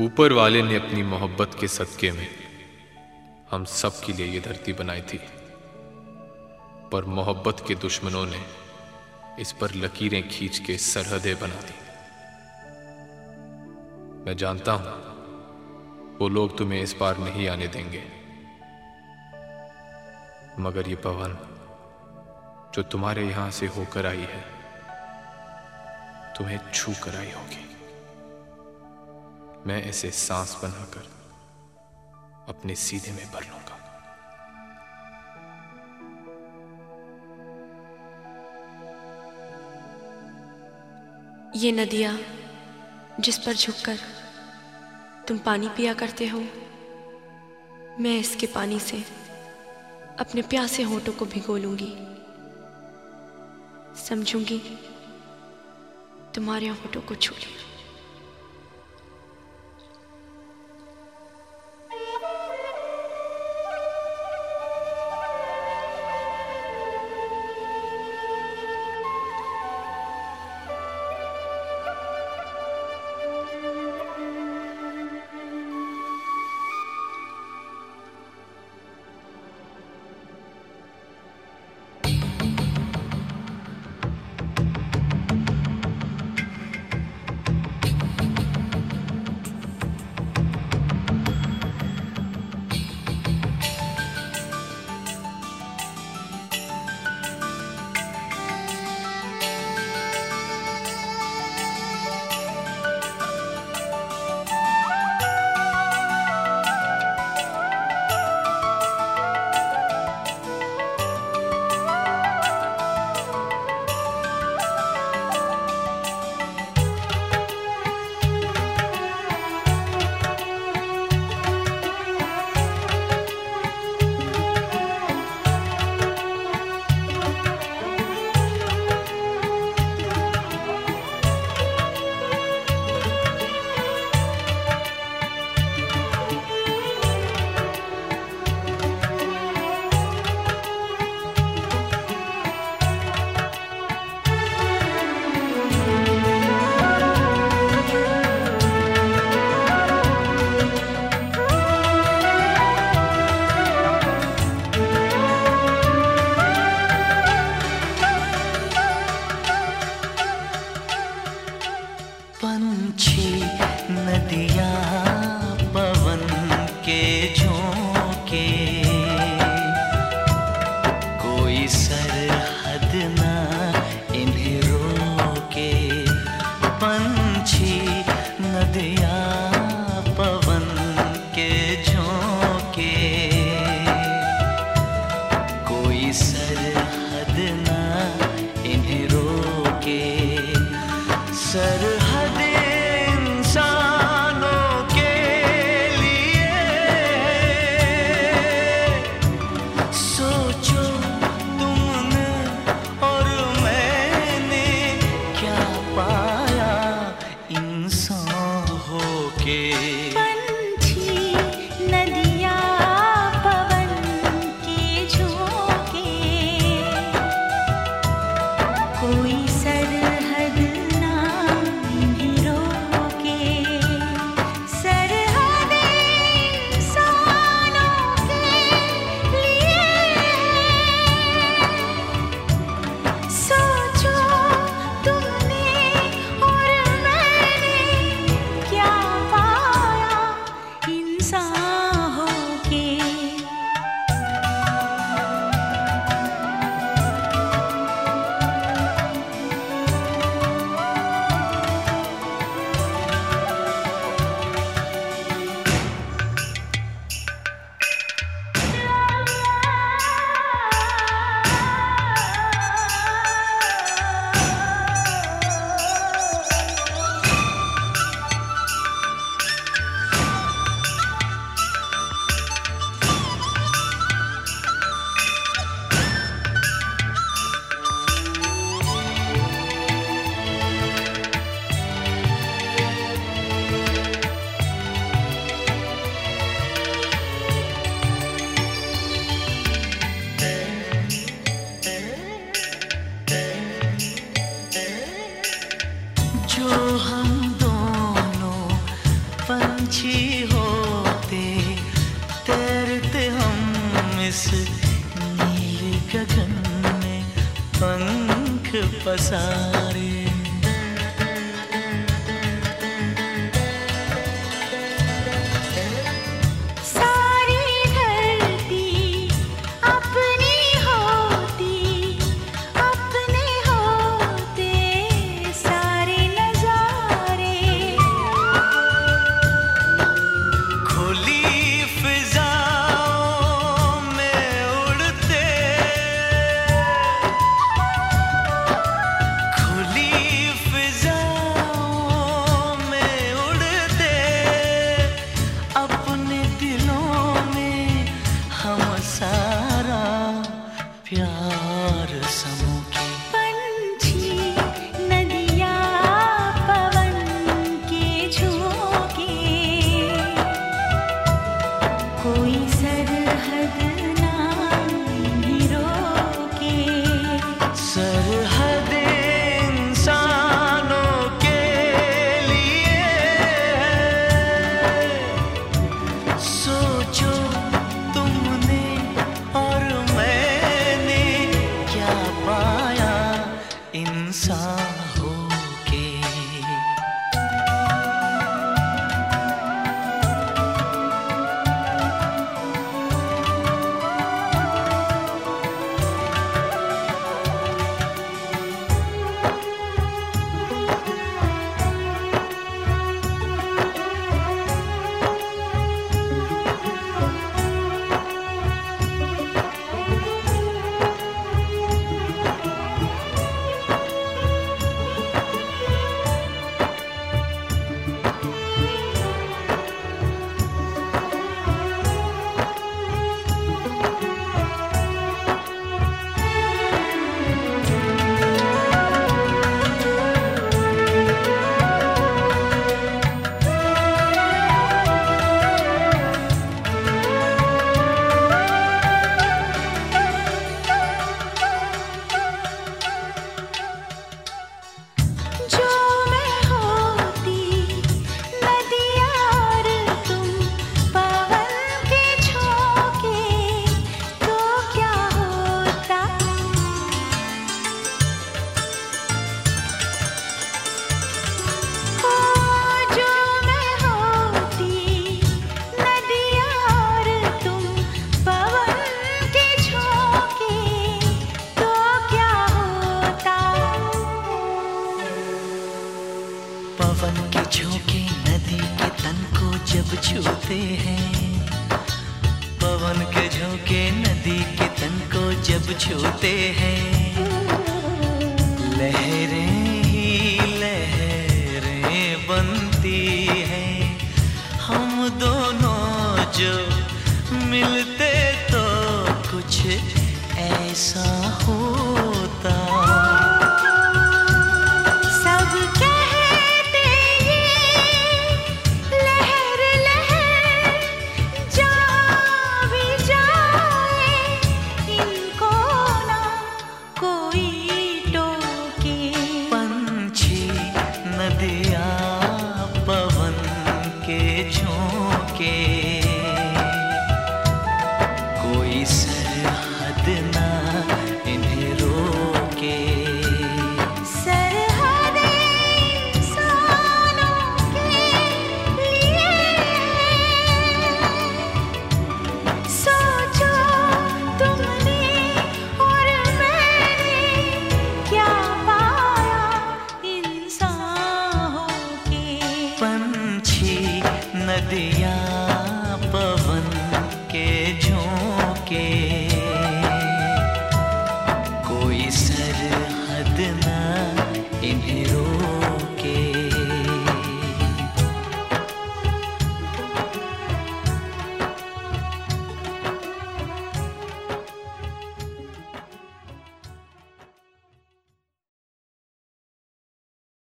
ऊपर वाले ने अपनी मोहब्बत के सदके में हम सब के लिए ये धरती बनाई थी। पर मोहब्बत के दुश्मनों ने इस पर लकीरें खींच के सरहदें बना दी। मैं जानता हूँ, वो लोग तुम्हें इस पार नहीं आने देंगे। मगर ये पवन, जो तुम्हारे यहाँ से होकर आई है, तुम्हें छू कर आई होगी। मैं इसे सांस बनाकर अपने सीधे में भर लूँगा। ये नदियाँ जिस पर झुककर तुम पानी पिया करते हो, मैं इसके पानी से अपने प्यासे होठों को भिगो लूँगी। समझूँगी, तुम्हारे होठों को छू लिया। अपन गगन में पंख पसारे। लहरें ही लहरें बनती हैं। हम दोनों जो मिलते तो कुछ ऐसा हो